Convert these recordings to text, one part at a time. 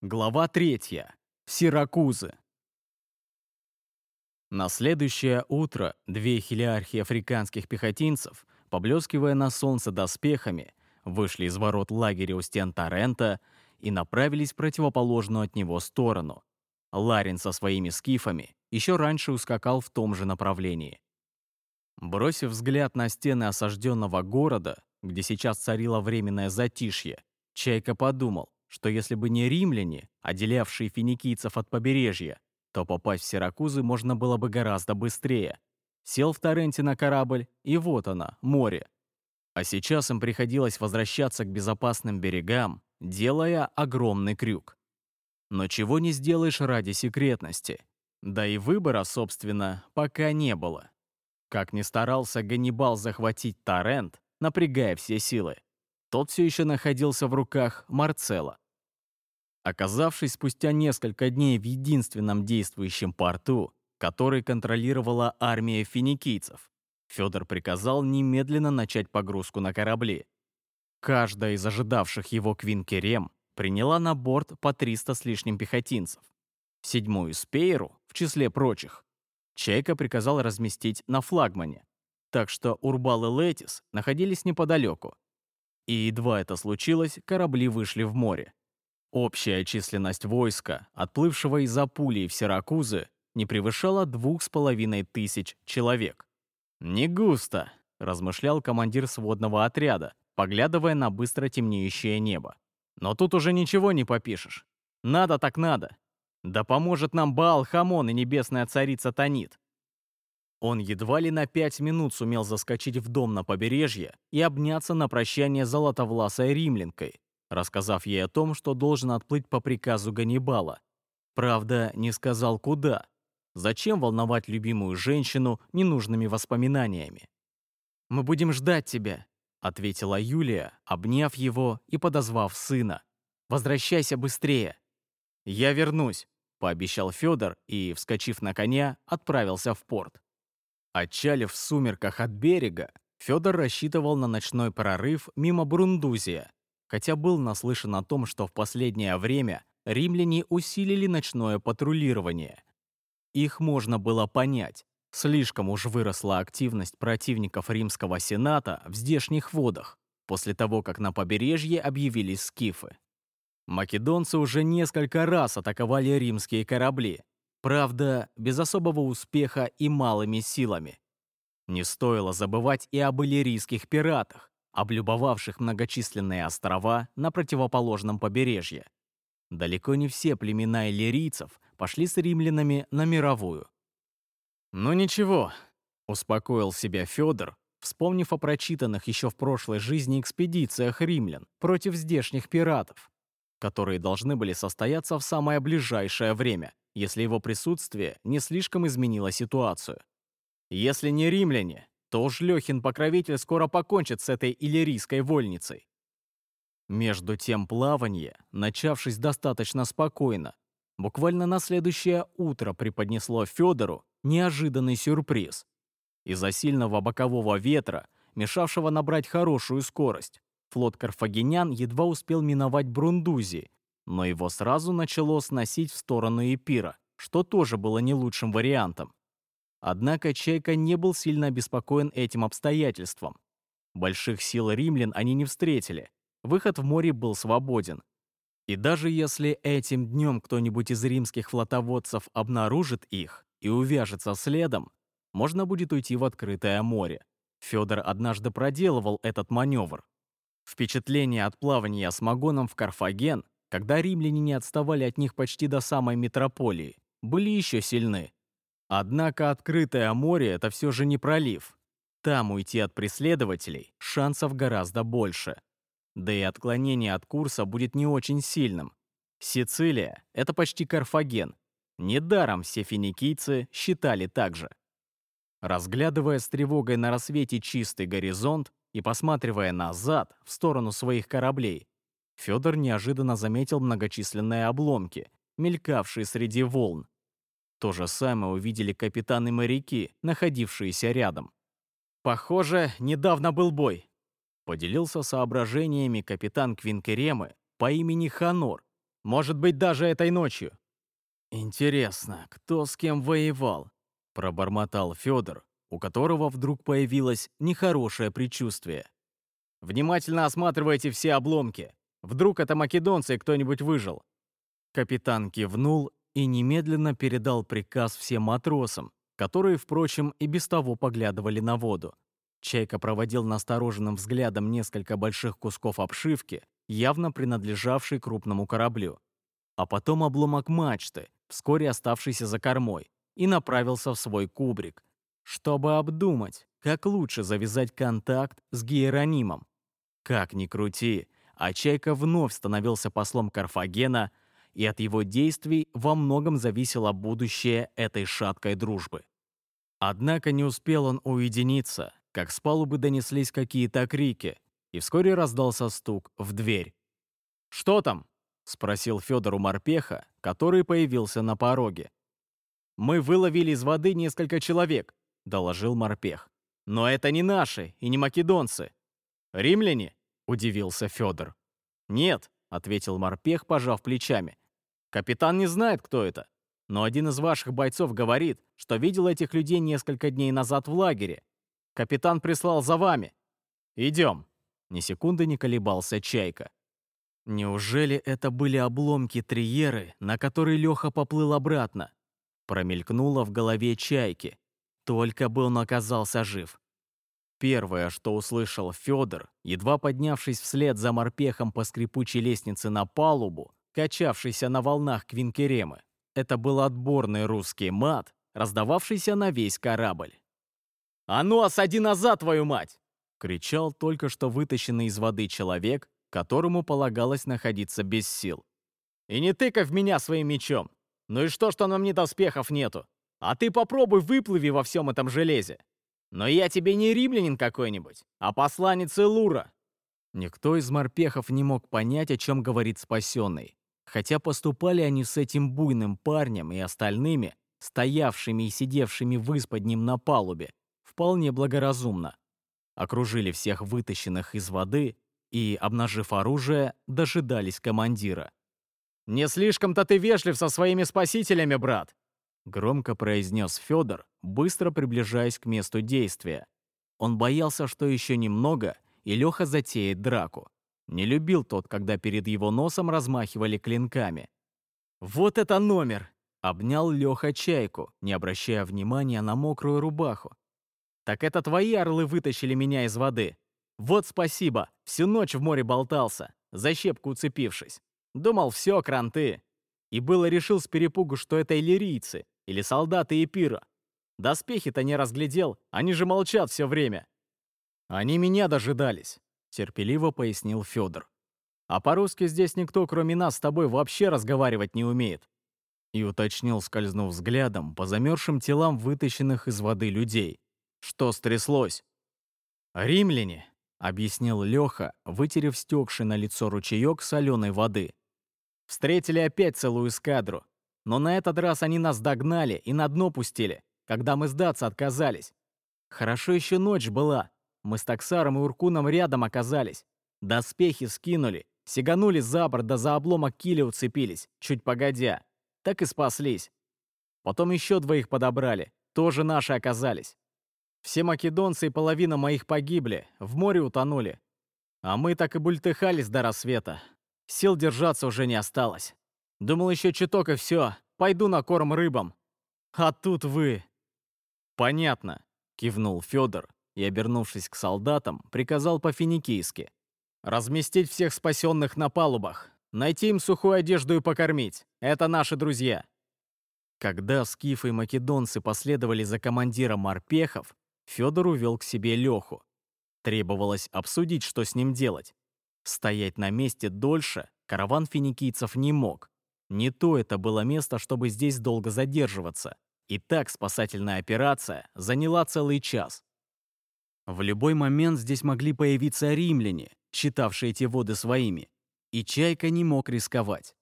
Глава третья. Сиракузы. На следующее утро две хилиархи африканских пехотинцев, поблескивая на солнце доспехами, вышли из ворот лагеря у стен Торрента и направились в противоположную от него сторону. Ларин со своими скифами еще раньше ускакал в том же направлении. Бросив взгляд на стены осажденного города, где сейчас царило временное затишье, Чайка подумал, что если бы не римляне, отделявшие финикийцев от побережья, то попасть в Сиракузы можно было бы гораздо быстрее. Сел в Торренте на корабль, и вот она, море. А сейчас им приходилось возвращаться к безопасным берегам, делая огромный крюк. Но чего не сделаешь ради секретности. Да и выбора, собственно, пока не было. Как ни старался Ганнибал захватить Торрент, напрягая все силы, тот все еще находился в руках Марцела. Оказавшись спустя несколько дней в единственном действующем порту, который контролировала армия финикийцев, Федор приказал немедленно начать погрузку на корабли. Каждая из ожидавших его Квинкерем приняла на борт по 300 с лишним пехотинцев. Седьмую Спейру, в числе прочих, Чайка приказал разместить на флагмане, так что Урбал и Летис находились неподалеку. И едва это случилось, корабли вышли в море. Общая численность войска, отплывшего из Апулии в Сиракузы, не превышала двух с половиной тысяч человек. «Не густо», — размышлял командир сводного отряда, поглядывая на быстро темнеющее небо. «Но тут уже ничего не попишешь. Надо так надо. Да поможет нам Баал Хамон и небесная царица Танит». Он едва ли на пять минут сумел заскочить в дом на побережье и обняться на прощание золотовласой римлянкой, рассказав ей о том, что должен отплыть по приказу Ганнибала. Правда, не сказал куда. Зачем волновать любимую женщину ненужными воспоминаниями? «Мы будем ждать тебя», — ответила Юлия, обняв его и подозвав сына. «Возвращайся быстрее». «Я вернусь», — пообещал Федор и, вскочив на коня, отправился в порт. Отчалив в сумерках от берега, Федор рассчитывал на ночной прорыв мимо Брундузия, хотя был наслышан о том, что в последнее время римляне усилили ночное патрулирование. Их можно было понять. Слишком уж выросла активность противников римского сената в здешних водах, после того, как на побережье объявились скифы. Македонцы уже несколько раз атаковали римские корабли, правда, без особого успеха и малыми силами. Не стоило забывать и об иллирийских пиратах, облюбовавших многочисленные острова на противоположном побережье. Далеко не все племена иллирийцев пошли с римлянами на мировую. «Ну ничего», — успокоил себя Федор, вспомнив о прочитанных еще в прошлой жизни экспедициях римлян против здешних пиратов, которые должны были состояться в самое ближайшее время, если его присутствие не слишком изменило ситуацию. Если не римляне, то уж Лехин покровитель скоро покончит с этой иллирийской вольницей. Между тем плавание, начавшись достаточно спокойно, буквально на следующее утро преподнесло Федору неожиданный сюрприз. Из-за сильного бокового ветра, мешавшего набрать хорошую скорость, флот карфагенян едва успел миновать Брундузи, но его сразу начало сносить в сторону Эпира, что тоже было не лучшим вариантом. Однако Чайка не был сильно обеспокоен этим обстоятельством. Больших сил римлян они не встретили, выход в море был свободен. И даже если этим днем кто-нибудь из римских флотоводцев обнаружит их и увяжется следом, можно будет уйти в открытое море. Федор однажды проделывал этот маневр. Впечатление от плавания с Магоном в Карфаген, когда римляне не отставали от них почти до самой метрополии, были еще сильны. Однако открытое море — это все же не пролив. Там уйти от преследователей шансов гораздо больше да и отклонение от курса будет не очень сильным. Сицилия — это почти Карфаген. Недаром все финикийцы считали так же. Разглядывая с тревогой на рассвете чистый горизонт и посматривая назад, в сторону своих кораблей, Федор неожиданно заметил многочисленные обломки, мелькавшие среди волн. То же самое увидели капитаны-моряки, находившиеся рядом. «Похоже, недавно был бой», Поделился соображениями капитан Квинкеремы по имени Ханор, Может быть, даже этой ночью. Интересно, кто с кем воевал? Пробормотал Федор, у которого вдруг появилось нехорошее предчувствие. Внимательно осматривайте все обломки. Вдруг это македонцы кто-нибудь выжил. Капитан кивнул и немедленно передал приказ всем матросам, которые, впрочем, и без того поглядывали на воду. Чайка проводил настороженным взглядом несколько больших кусков обшивки, явно принадлежавшей крупному кораблю. А потом обломок мачты, вскоре оставшийся за кормой, и направился в свой кубрик, чтобы обдумать, как лучше завязать контакт с Гиеронимом. Как ни крути, а Чайка вновь становился послом Карфагена, и от его действий во многом зависело будущее этой шаткой дружбы. Однако не успел он уединиться, как с палубы донеслись какие-то крики, и вскоре раздался стук в дверь. «Что там?» — спросил Федор у морпеха, который появился на пороге. «Мы выловили из воды несколько человек», — доложил морпех. «Но это не наши и не македонцы. Римляне?» — удивился Федор. «Нет», — ответил морпех, пожав плечами. «Капитан не знает, кто это. Но один из ваших бойцов говорит, что видел этих людей несколько дней назад в лагере Капитан прислал за вами. Идем. Ни секунды не колебался Чайка. Неужели это были обломки Триеры, на которые Леха поплыл обратно? Промелькнуло в голове Чайки. Только бы он оказался жив. Первое, что услышал Федор, едва поднявшись вслед за морпехом по скрипучей лестнице на палубу, качавшейся на волнах Квинкеремы, это был отборный русский мат, раздававшийся на весь корабль. «А ну, осади назад, твою мать!» — кричал только что вытащенный из воды человек, которому полагалось находиться без сил. «И не тыкай в меня своим мечом! Ну и что, что на мне доспехов нету? А ты попробуй выплыви во всем этом железе! Но я тебе не римлянин какой-нибудь, а посланец Элура!» Никто из морпехов не мог понять, о чем говорит спасенный. Хотя поступали они с этим буйным парнем и остальными, стоявшими и сидевшими в под ним на палубе, вполне благоразумно. Окружили всех вытащенных из воды и, обнажив оружие, дожидались командира. «Не слишком-то ты вежлив со своими спасителями, брат!» Громко произнес Федор, быстро приближаясь к месту действия. Он боялся, что еще немного, и Леха затеет драку. Не любил тот, когда перед его носом размахивали клинками. «Вот это номер!» — обнял Леха чайку, не обращая внимания на мокрую рубаху, так это твои орлы вытащили меня из воды. Вот спасибо, всю ночь в море болтался, за щепку уцепившись. Думал, все, кранты. И было решил с перепугу, что это иллирийцы или солдаты Эпира. Доспехи-то не разглядел, они же молчат все время. Они меня дожидались, терпеливо пояснил Федор. А по-русски здесь никто, кроме нас, с тобой вообще разговаривать не умеет. И уточнил, скользнув взглядом по замерзшим телам вытащенных из воды людей. Что стряслось? Римляне, объяснил Леха, вытерев стекший на лицо ручеек соленой воды. Встретили опять целую эскадру. Но на этот раз они нас догнали и на дно пустили, когда мы сдаться отказались. Хорошо еще ночь была. Мы с Таксаром и Уркуном рядом оказались. Доспехи скинули, сиганули за борт, да за обломок киля уцепились, чуть погодя. Так и спаслись. Потом еще двоих подобрали, тоже наши оказались. Все македонцы и половина моих погибли, в море утонули. А мы так и бультыхались до рассвета. Сил держаться уже не осталось. Думал еще чуток и все, пойду на корм рыбам. А тут вы... Понятно, кивнул Федор и, обернувшись к солдатам, приказал по-финикийски. Разместить всех спасенных на палубах, найти им сухую одежду и покормить. Это наши друзья. Когда скифы и македонцы последовали за командиром морпехов, Федор увел к себе Леху. Требовалось обсудить, что с ним делать. Стоять на месте дольше караван финикийцев не мог. Не то это было место, чтобы здесь долго задерживаться. И так спасательная операция заняла целый час. В любой момент здесь могли появиться римляне, считавшие эти воды своими. И Чайка не мог рисковать.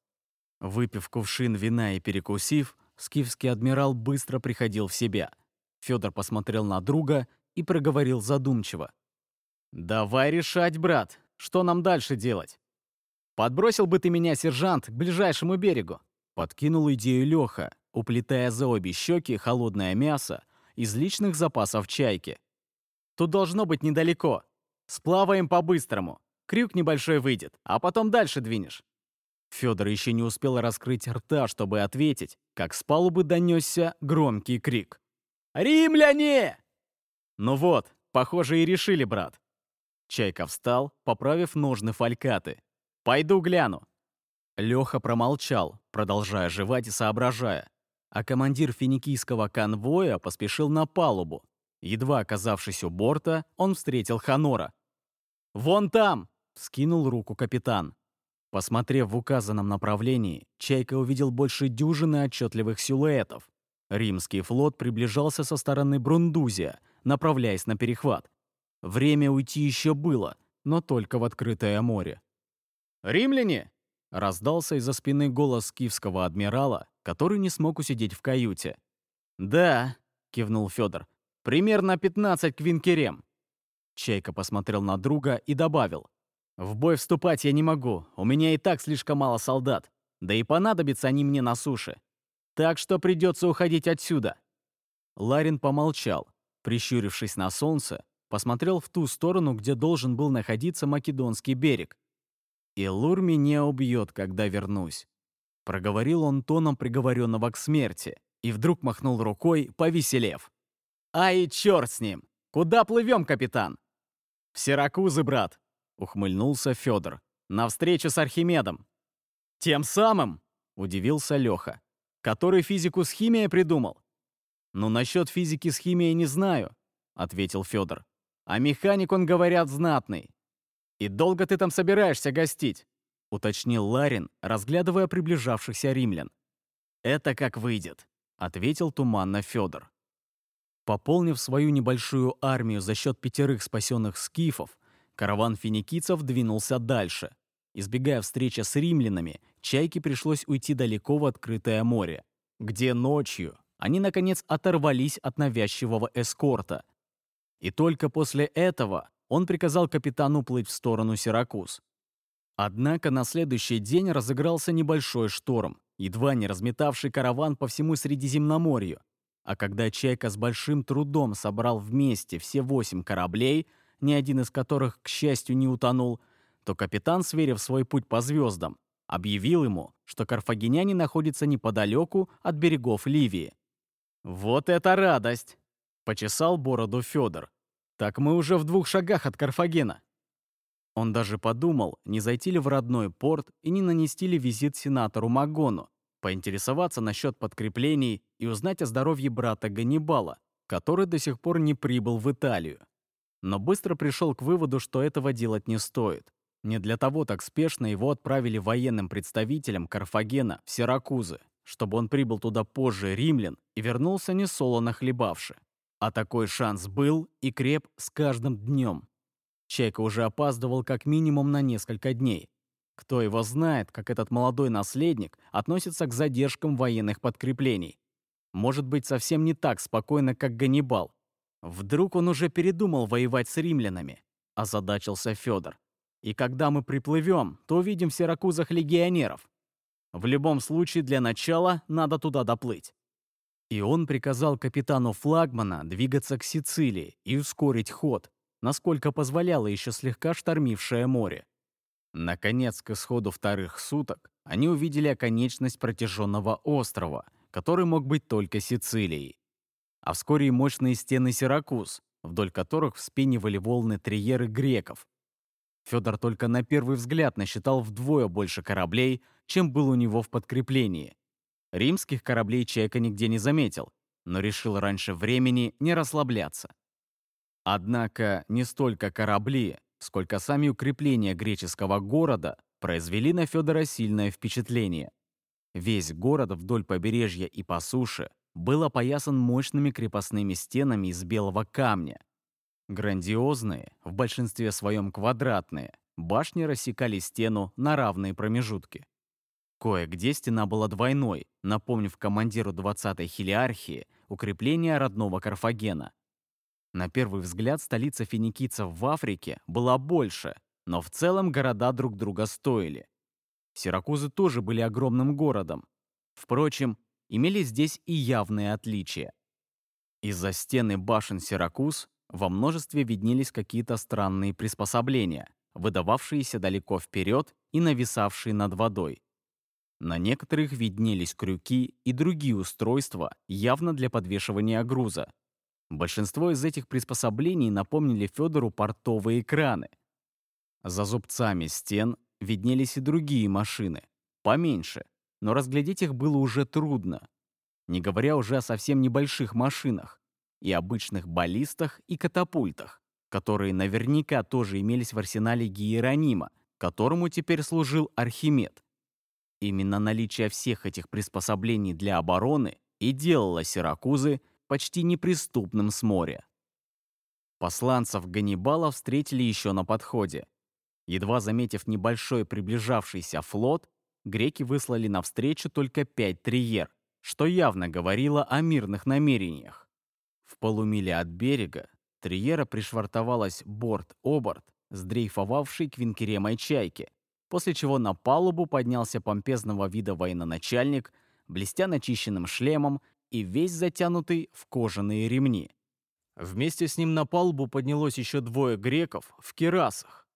Выпив кувшин вина и перекусив, скифский адмирал быстро приходил в себя — Федор посмотрел на друга и проговорил задумчиво. «Давай решать, брат, что нам дальше делать?» Подбросил бы ты меня, сержант, к ближайшему берегу. Подкинул идею Леха, уплетая за обе щеки холодное мясо из личных запасов чайки. Тут должно быть недалеко. Сплаваем по-быстрому. Крюк небольшой выйдет, а потом дальше двинешь. Федор еще не успел раскрыть рта, чтобы ответить, как с палубы донесся громкий крик. «Римляне!» Ну вот, похоже, и решили, брат. Чайка встал, поправив ножны фалькаты. «Пойду гляну». Леха промолчал, продолжая жевать и соображая. А командир финикийского конвоя поспешил на палубу. Едва оказавшись у борта, он встретил Ханора. «Вон там!» — скинул руку капитан. Посмотрев в указанном направлении, Чайка увидел больше дюжины отчетливых силуэтов. Римский флот приближался со стороны Брундузия, направляясь на перехват. Время уйти еще было, но только в открытое море. «Римляне!» — раздался из-за спины голос киевского адмирала, который не смог усидеть в каюте. «Да», — кивнул Федор, — «примерно 15 квинкерем». Чайка посмотрел на друга и добавил. «В бой вступать я не могу, у меня и так слишком мало солдат, да и понадобятся они мне на суше. Так что придется уходить отсюда». Ларин помолчал, прищурившись на солнце, посмотрел в ту сторону, где должен был находиться Македонский берег. «И Лур меня убьет, когда вернусь», — проговорил он тоном приговоренного к смерти, и вдруг махнул рукой, повеселев. «Ай, черт с ним! Куда плывем, капитан?» «В Сиракузы, брат», — ухмыльнулся Федор. «На встречу с Архимедом». «Тем самым?» — удивился Леха. «Который физику с химией придумал?» «Ну, насчет физики с химией не знаю», — ответил Федор. «А механик, он, говорят, знатный. И долго ты там собираешься гостить?» — уточнил Ларин, разглядывая приближавшихся римлян. «Это как выйдет», — ответил туманно Федор. Пополнив свою небольшую армию за счет пятерых спасенных скифов, караван финикийцев двинулся дальше. Избегая встречи с римлянами, Чайке пришлось уйти далеко в открытое море, где ночью они, наконец, оторвались от навязчивого эскорта. И только после этого он приказал капитану плыть в сторону Сиракуз. Однако на следующий день разыгрался небольшой шторм, едва не разметавший караван по всему Средиземноморью. А когда Чайка с большим трудом собрал вместе все восемь кораблей, ни один из которых, к счастью, не утонул, то капитан, сверив свой путь по звездам, объявил ему, что карфагеняне находятся неподалеку от берегов Ливии. «Вот это радость!» — почесал бороду Федор. «Так мы уже в двух шагах от Карфагена». Он даже подумал, не зайти ли в родной порт и не нанести ли визит сенатору Магону, поинтересоваться насчет подкреплений и узнать о здоровье брата Ганнибала, который до сих пор не прибыл в Италию. Но быстро пришел к выводу, что этого делать не стоит. Не для того так спешно его отправили военным представителям Карфагена в Сиракузы, чтобы он прибыл туда позже римлян и вернулся не солоно хлебавши. А такой шанс был и креп с каждым днем. Чайка уже опаздывал как минимум на несколько дней. Кто его знает, как этот молодой наследник относится к задержкам военных подкреплений. Может быть, совсем не так спокойно, как Ганнибал. Вдруг он уже передумал воевать с римлянами, озадачился Федор. И когда мы приплывем, то увидим в Сиракузах легионеров. В любом случае, для начала надо туда доплыть. И он приказал капитану флагмана двигаться к Сицилии и ускорить ход, насколько позволяло еще слегка штормившее море. Наконец, к исходу вторых суток, они увидели оконечность протяженного острова, который мог быть только Сицилией. А вскоре и мощные стены Сиракуз, вдоль которых вспенивали волны триеры греков, Федор только на первый взгляд насчитал вдвое больше кораблей, чем был у него в подкреплении. Римских кораблей Чайка нигде не заметил, но решил раньше времени не расслабляться. Однако не столько корабли, сколько сами укрепления греческого города произвели на Федора сильное впечатление. Весь город вдоль побережья и по суше был опоясан мощными крепостными стенами из белого камня, Грандиозные, в большинстве своем квадратные, башни рассекали стену на равные промежутки. Кое-где стена была двойной, напомнив командиру 20-й хилиархии укрепление родного Карфагена. На первый взгляд столица финикийцев в Африке была больше, но в целом города друг друга стоили. Сиракузы тоже были огромным городом. Впрочем, имелись здесь и явные отличия. Из-за стены башен Сиракуз во множестве виднелись какие-то странные приспособления, выдававшиеся далеко вперед и нависавшие над водой. На некоторых виднелись крюки и другие устройства, явно для подвешивания груза. Большинство из этих приспособлений напомнили Федору портовые краны. За зубцами стен виднелись и другие машины, поменьше, но разглядеть их было уже трудно, не говоря уже о совсем небольших машинах и обычных баллистах и катапультах, которые наверняка тоже имелись в арсенале Гиеронима, которому теперь служил Архимед. Именно наличие всех этих приспособлений для обороны и делало Сиракузы почти неприступным с моря. Посланцев Ганнибала встретили еще на подходе. Едва заметив небольшой приближавшийся флот, греки выслали навстречу только пять триер, что явно говорило о мирных намерениях. В полумиле от берега триера пришвартовалась борт-оборт с дрейфовавшей квинкеремой чайки, после чего на палубу поднялся помпезного вида военачальник, блестя начищенным шлемом и весь затянутый в кожаные ремни. Вместе с ним на палубу поднялось еще двое греков в керасах.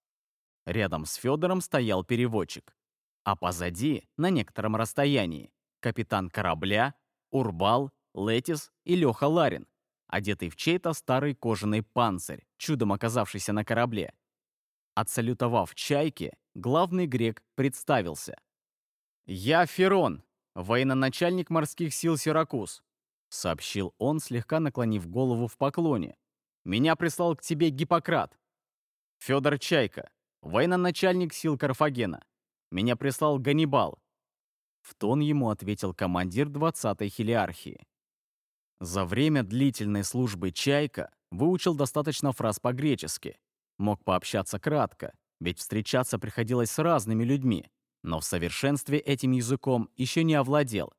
Рядом с Федором стоял переводчик, а позади, на некотором расстоянии, капитан корабля, Урбал, Летис и Леха Ларин, одетый в чей-то старый кожаный панцирь, чудом оказавшийся на корабле. Отсалютовав чайке, главный грек представился. «Я Ферон, военачальник морских сил Сиракуз», сообщил он, слегка наклонив голову в поклоне. «Меня прислал к тебе Гиппократ. Федор Чайка, военачальник сил Карфагена. Меня прислал Ганнибал». В тон ему ответил командир 20-й хилиархии. За время длительной службы Чайка выучил достаточно фраз по-гречески. Мог пообщаться кратко, ведь встречаться приходилось с разными людьми, но в совершенстве этим языком еще не овладел.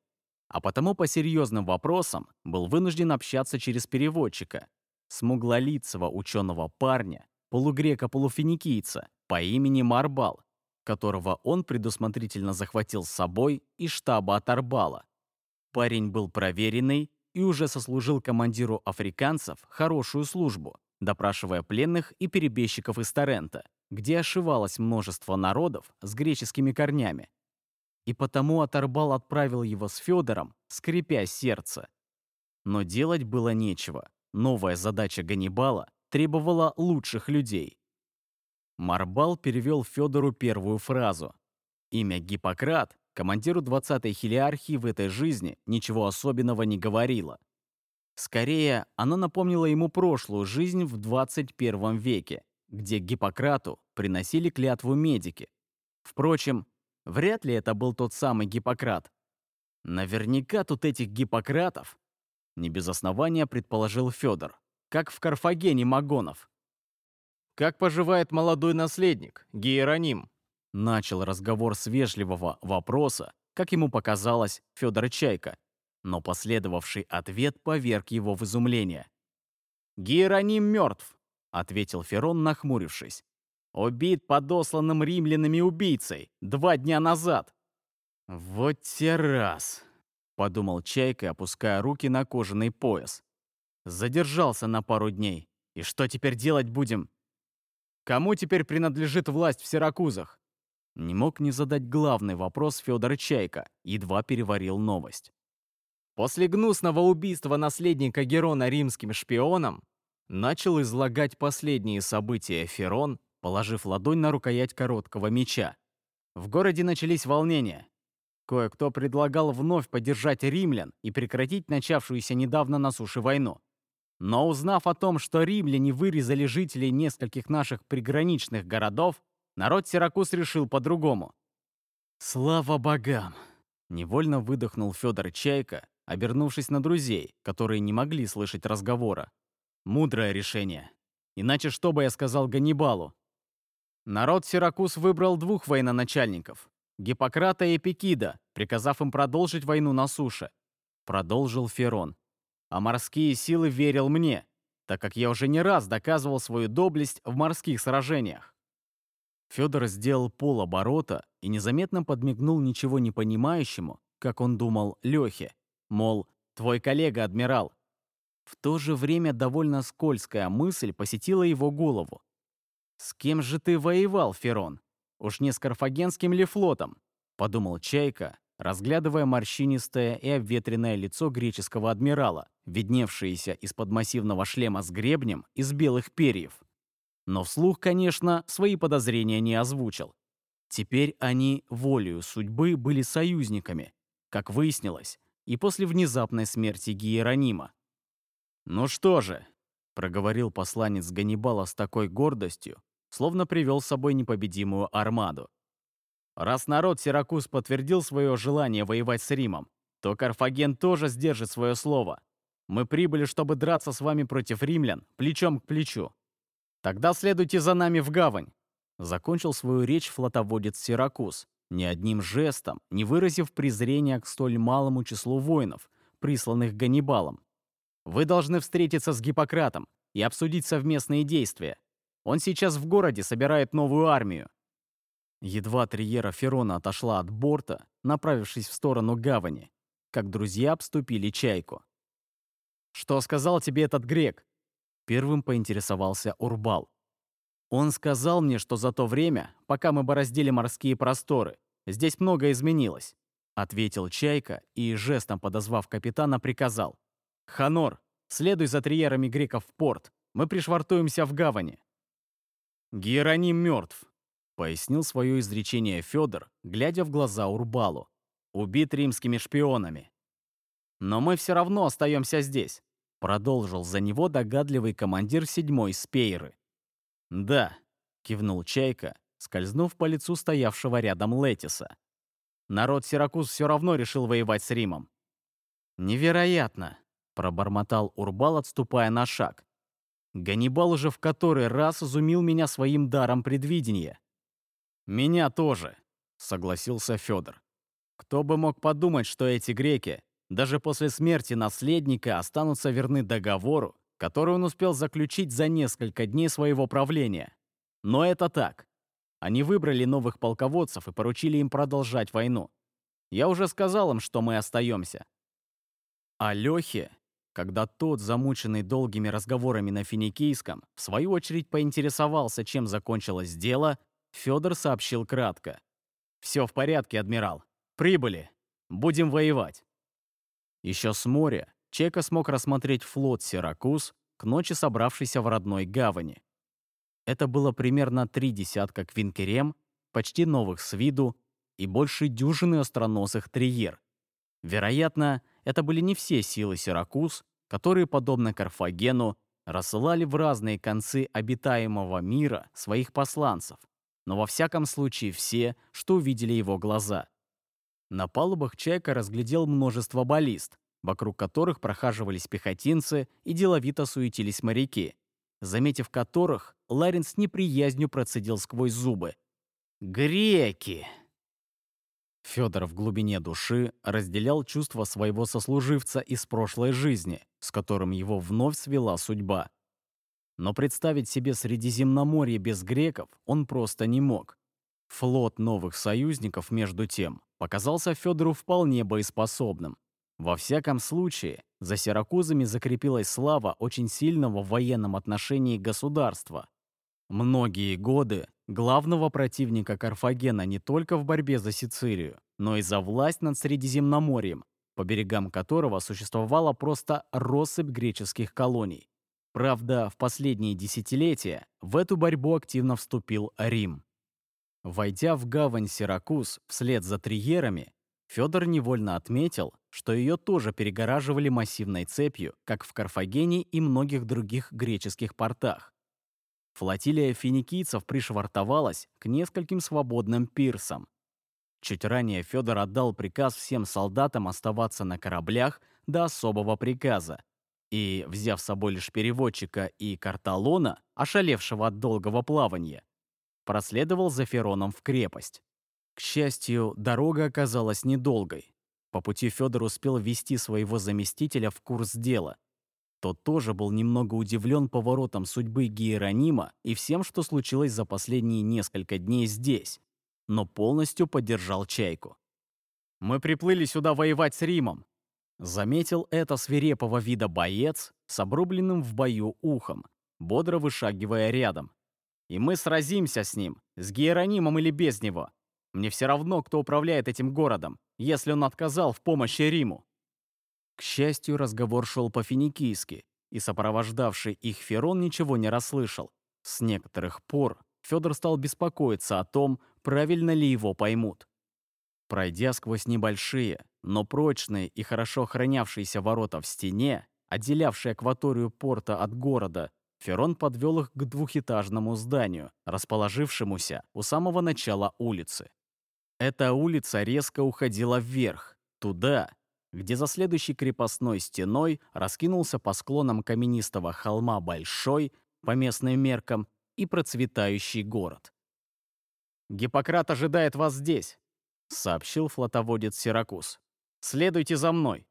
А потому по серьезным вопросам был вынужден общаться через переводчика, смуглолицего ученого парня, полугрека-полуфиникийца по имени Марбал, которого он предусмотрительно захватил с собой из штаба от Арбала. Парень был проверенный и уже сослужил командиру африканцев хорошую службу, допрашивая пленных и перебежчиков из Торрента, где ошивалось множество народов с греческими корнями. И потому Аторбал отправил его с Федором, скрипя сердце. Но делать было нечего. Новая задача Ганнибала требовала лучших людей. Марбал перевел Федору первую фразу. Имя Гиппократ командиру 20-й хилиархии в этой жизни ничего особенного не говорило. Скорее, оно напомнило ему прошлую жизнь в 21 веке, где Гиппократу приносили клятву медики. Впрочем, вряд ли это был тот самый Гиппократ. Наверняка тут этих Гиппократов, не без основания предположил Федор, как в Карфагене Магонов. «Как поживает молодой наследник, Гиероним?» Начал разговор с вежливого вопроса, как ему показалось, Федор Чайка, но последовавший ответ поверг его в изумление. «Гиероним мертв», — ответил Ферон, нахмурившись. «Убит подосланным римлянами убийцей два дня назад». «Вот те раз», — подумал Чайка, опуская руки на кожаный пояс. «Задержался на пару дней. И что теперь делать будем?» «Кому теперь принадлежит власть в Сиракузах?» Не мог не задать главный вопрос Федор Чайка, едва переварил новость. После гнусного убийства наследника Герона римским шпионом начал излагать последние события Ферон, положив ладонь на рукоять короткого меча. В городе начались волнения. Кое-кто предлагал вновь поддержать римлян и прекратить начавшуюся недавно на суше войну. Но узнав о том, что римляне вырезали жителей нескольких наших приграничных городов, Народ Сиракуз решил по-другому. «Слава богам!» — невольно выдохнул Федор Чайка, обернувшись на друзей, которые не могли слышать разговора. «Мудрое решение. Иначе что бы я сказал Ганнибалу?» Народ Сиракуз выбрал двух военачальников — Гиппократа и Эпикида, приказав им продолжить войну на суше. Продолжил Ферон. А морские силы верил мне, так как я уже не раз доказывал свою доблесть в морских сражениях. Федор сделал полоборота и незаметно подмигнул ничего не понимающему, как он думал, Лехе. Мол, твой коллега, адмирал. В то же время довольно скользкая мысль посетила его голову. «С кем же ты воевал, Ферон? Уж не с Карфагенским ли флотом?» — подумал Чайка, разглядывая морщинистое и обветренное лицо греческого адмирала, видневшееся из-под массивного шлема с гребнем из белых перьев. Но вслух, конечно, свои подозрения не озвучил. Теперь они волею судьбы были союзниками, как выяснилось, и после внезапной смерти Гиеронима. «Ну что же», — проговорил посланец Ганнибала с такой гордостью, словно привел с собой непобедимую армаду. Раз народ Сиракуз подтвердил свое желание воевать с Римом, то Карфаген тоже сдержит свое слово. Мы прибыли, чтобы драться с вами против римлян, плечом к плечу. Тогда следуйте за нами в гавань. Закончил свою речь флотоводец Сиракуз, ни одним жестом, не выразив презрения к столь малому числу воинов, присланных Ганнибалом. Вы должны встретиться с Гиппократом и обсудить совместные действия. Он сейчас в городе собирает новую армию. Едва Триера Ферона отошла от борта, направившись в сторону гавани, как друзья обступили чайку. «Что сказал тебе этот грек?» Первым поинтересовался Урбал. «Он сказал мне, что за то время, пока мы бороздили морские просторы, здесь многое изменилось», ответил Чайка и, жестом подозвав капитана, приказал. «Ханор, следуй за триерами греков в порт. Мы пришвартуемся в гавани». «Героним мертв», Пояснил свое изречение Федор, глядя в глаза Урбалу. Убит римскими шпионами. Но мы все равно остаемся здесь, продолжил за него догадливый командир седьмой спейры. Да, кивнул Чайка, скользнув по лицу стоявшего рядом Летиса. Народ Сиракуз все равно решил воевать с Римом. Невероятно, пробормотал Урбал, отступая на шаг. Ганнибал уже в который раз изумил меня своим даром предвидения. «Меня тоже», — согласился Федор. «Кто бы мог подумать, что эти греки, даже после смерти наследника, останутся верны договору, который он успел заключить за несколько дней своего правления. Но это так. Они выбрали новых полководцев и поручили им продолжать войну. Я уже сказал им, что мы остаемся. А Лехе, когда тот, замученный долгими разговорами на финикийском, в свою очередь поинтересовался, чем закончилось дело, Федор сообщил кратко. «Все в порядке, адмирал. Прибыли. Будем воевать». Еще с моря Чека смог рассмотреть флот Сиракуз, к ночи собравшийся в родной гавани. Это было примерно три десятка квинкерем, почти новых с виду, и больше дюжины остроносых триер. Вероятно, это были не все силы Сиракуз, которые, подобно Карфагену, рассылали в разные концы обитаемого мира своих посланцев но во всяком случае все, что увидели его глаза. На палубах Чайка разглядел множество баллист, вокруг которых прохаживались пехотинцы и деловито суетились моряки, заметив которых, Ларин с неприязнью процедил сквозь зубы. «Греки!» Федор в глубине души разделял чувства своего сослуживца из прошлой жизни, с которым его вновь свела судьба. Но представить себе Средиземноморье без греков он просто не мог. Флот новых союзников, между тем, показался Федору вполне боеспособным. Во всяком случае, за Сиракузами закрепилась слава очень сильного в военном отношении государства. Многие годы главного противника Карфагена не только в борьбе за Сицилию, но и за власть над Средиземноморьем, по берегам которого существовала просто россыпь греческих колоний. Правда, в последние десятилетия в эту борьбу активно вступил Рим. Войдя в гавань Сиракуз вслед за триерами, Федор невольно отметил, что ее тоже перегораживали массивной цепью, как в Карфагене и многих других греческих портах. Флотилия финикийцев пришвартовалась к нескольким свободным пирсам. Чуть ранее Федор отдал приказ всем солдатам оставаться на кораблях до особого приказа, и, взяв с собой лишь переводчика и карталона, ошалевшего от долгого плавания, проследовал за Фероном в крепость. К счастью, дорога оказалась недолгой. По пути Федор успел ввести своего заместителя в курс дела. Тот тоже был немного удивлен поворотом судьбы Гиеронима и всем, что случилось за последние несколько дней здесь, но полностью поддержал Чайку. «Мы приплыли сюда воевать с Римом», заметил это свирепого вида боец с обрубленным в бою ухом, бодро вышагивая рядом. «И мы сразимся с ним, с Гиеронимом или без него. Мне все равно, кто управляет этим городом, если он отказал в помощи Риму». К счастью, разговор шел по-финикийски, и сопровождавший их Ферон ничего не расслышал. С некоторых пор Федор стал беспокоиться о том, правильно ли его поймут. Пройдя сквозь небольшие, но прочные и хорошо охранявшиеся ворота в стене, отделявшие акваторию порта от города, Ферон подвел их к двухэтажному зданию, расположившемуся у самого начала улицы. Эта улица резко уходила вверх, туда, где за следующей крепостной стеной раскинулся по склонам каменистого холма большой, по местным меркам, и процветающий город. «Гиппократ ожидает вас здесь», — сообщил флотоводец Сиракуз. «Следуйте за мной».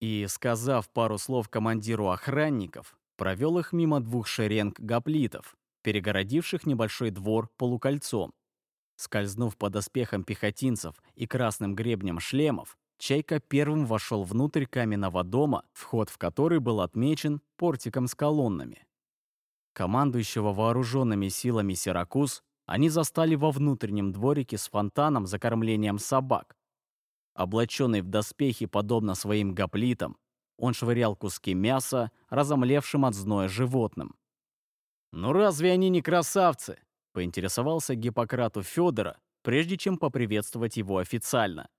И, сказав пару слов командиру охранников, провел их мимо двух шеренг гоплитов, перегородивших небольшой двор полукольцом. Скользнув под оспехом пехотинцев и красным гребнем шлемов, Чайка первым вошел внутрь каменного дома, вход в который был отмечен портиком с колоннами. Командующего вооруженными силами Сиракуз они застали во внутреннем дворике с фонтаном за кормлением собак. Облаченный в доспехи, подобно своим гоплитам, он швырял куски мяса, разомлевшим от зноя животным. «Ну разве они не красавцы?» — поинтересовался Гиппократу Федора, прежде чем поприветствовать его официально.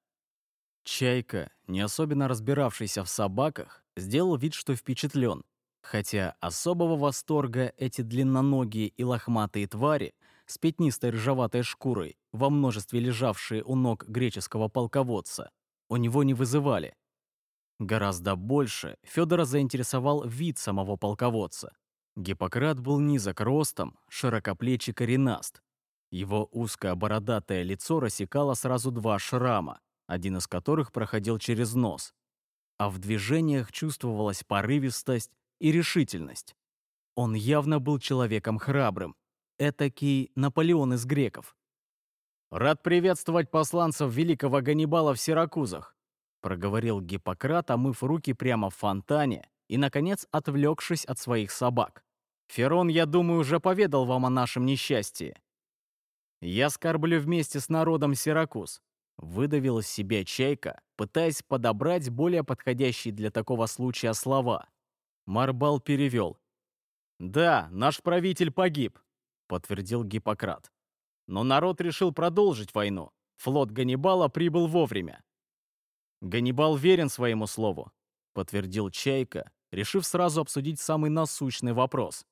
Чайка, не особенно разбиравшийся в собаках, сделал вид, что впечатлен, хотя особого восторга эти длинноногие и лохматые твари с пятнистой ржаватой шкурой, во множестве лежавшие у ног греческого полководца, у него не вызывали. Гораздо больше Федора заинтересовал вид самого полководца. Гиппократ был низок ростом, широкоплечий коренаст. Его узкое бородатое лицо рассекало сразу два шрама, один из которых проходил через нос. А в движениях чувствовалась порывистость и решительность. Он явно был человеком храбрым, этакий Наполеон из греков. «Рад приветствовать посланцев великого Ганнибала в Сиракузах», проговорил Гиппократ, омыв руки прямо в фонтане и, наконец, отвлекшись от своих собак. «Ферон, я думаю, уже поведал вам о нашем несчастье. Я скорблю вместе с народом Сиракуз. Выдавил из себя чайка, пытаясь подобрать более подходящие для такого случая слова. Марбал перевел. «Да, наш правитель погиб», — подтвердил Гиппократ. «Но народ решил продолжить войну. Флот Ганнибала прибыл вовремя». «Ганнибал верен своему слову», — подтвердил Чайка, решив сразу обсудить самый насущный вопрос.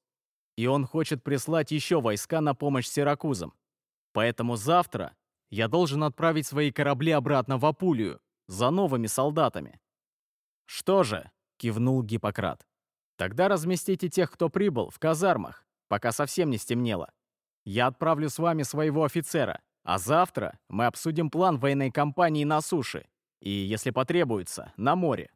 «И он хочет прислать еще войска на помощь Сиракузам. Поэтому завтра я должен отправить свои корабли обратно в Апулию за новыми солдатами. Что же, кивнул Гиппократ. Тогда разместите тех, кто прибыл, в казармах, пока совсем не стемнело. Я отправлю с вами своего офицера, а завтра мы обсудим план военной кампании на суше и, если потребуется, на море.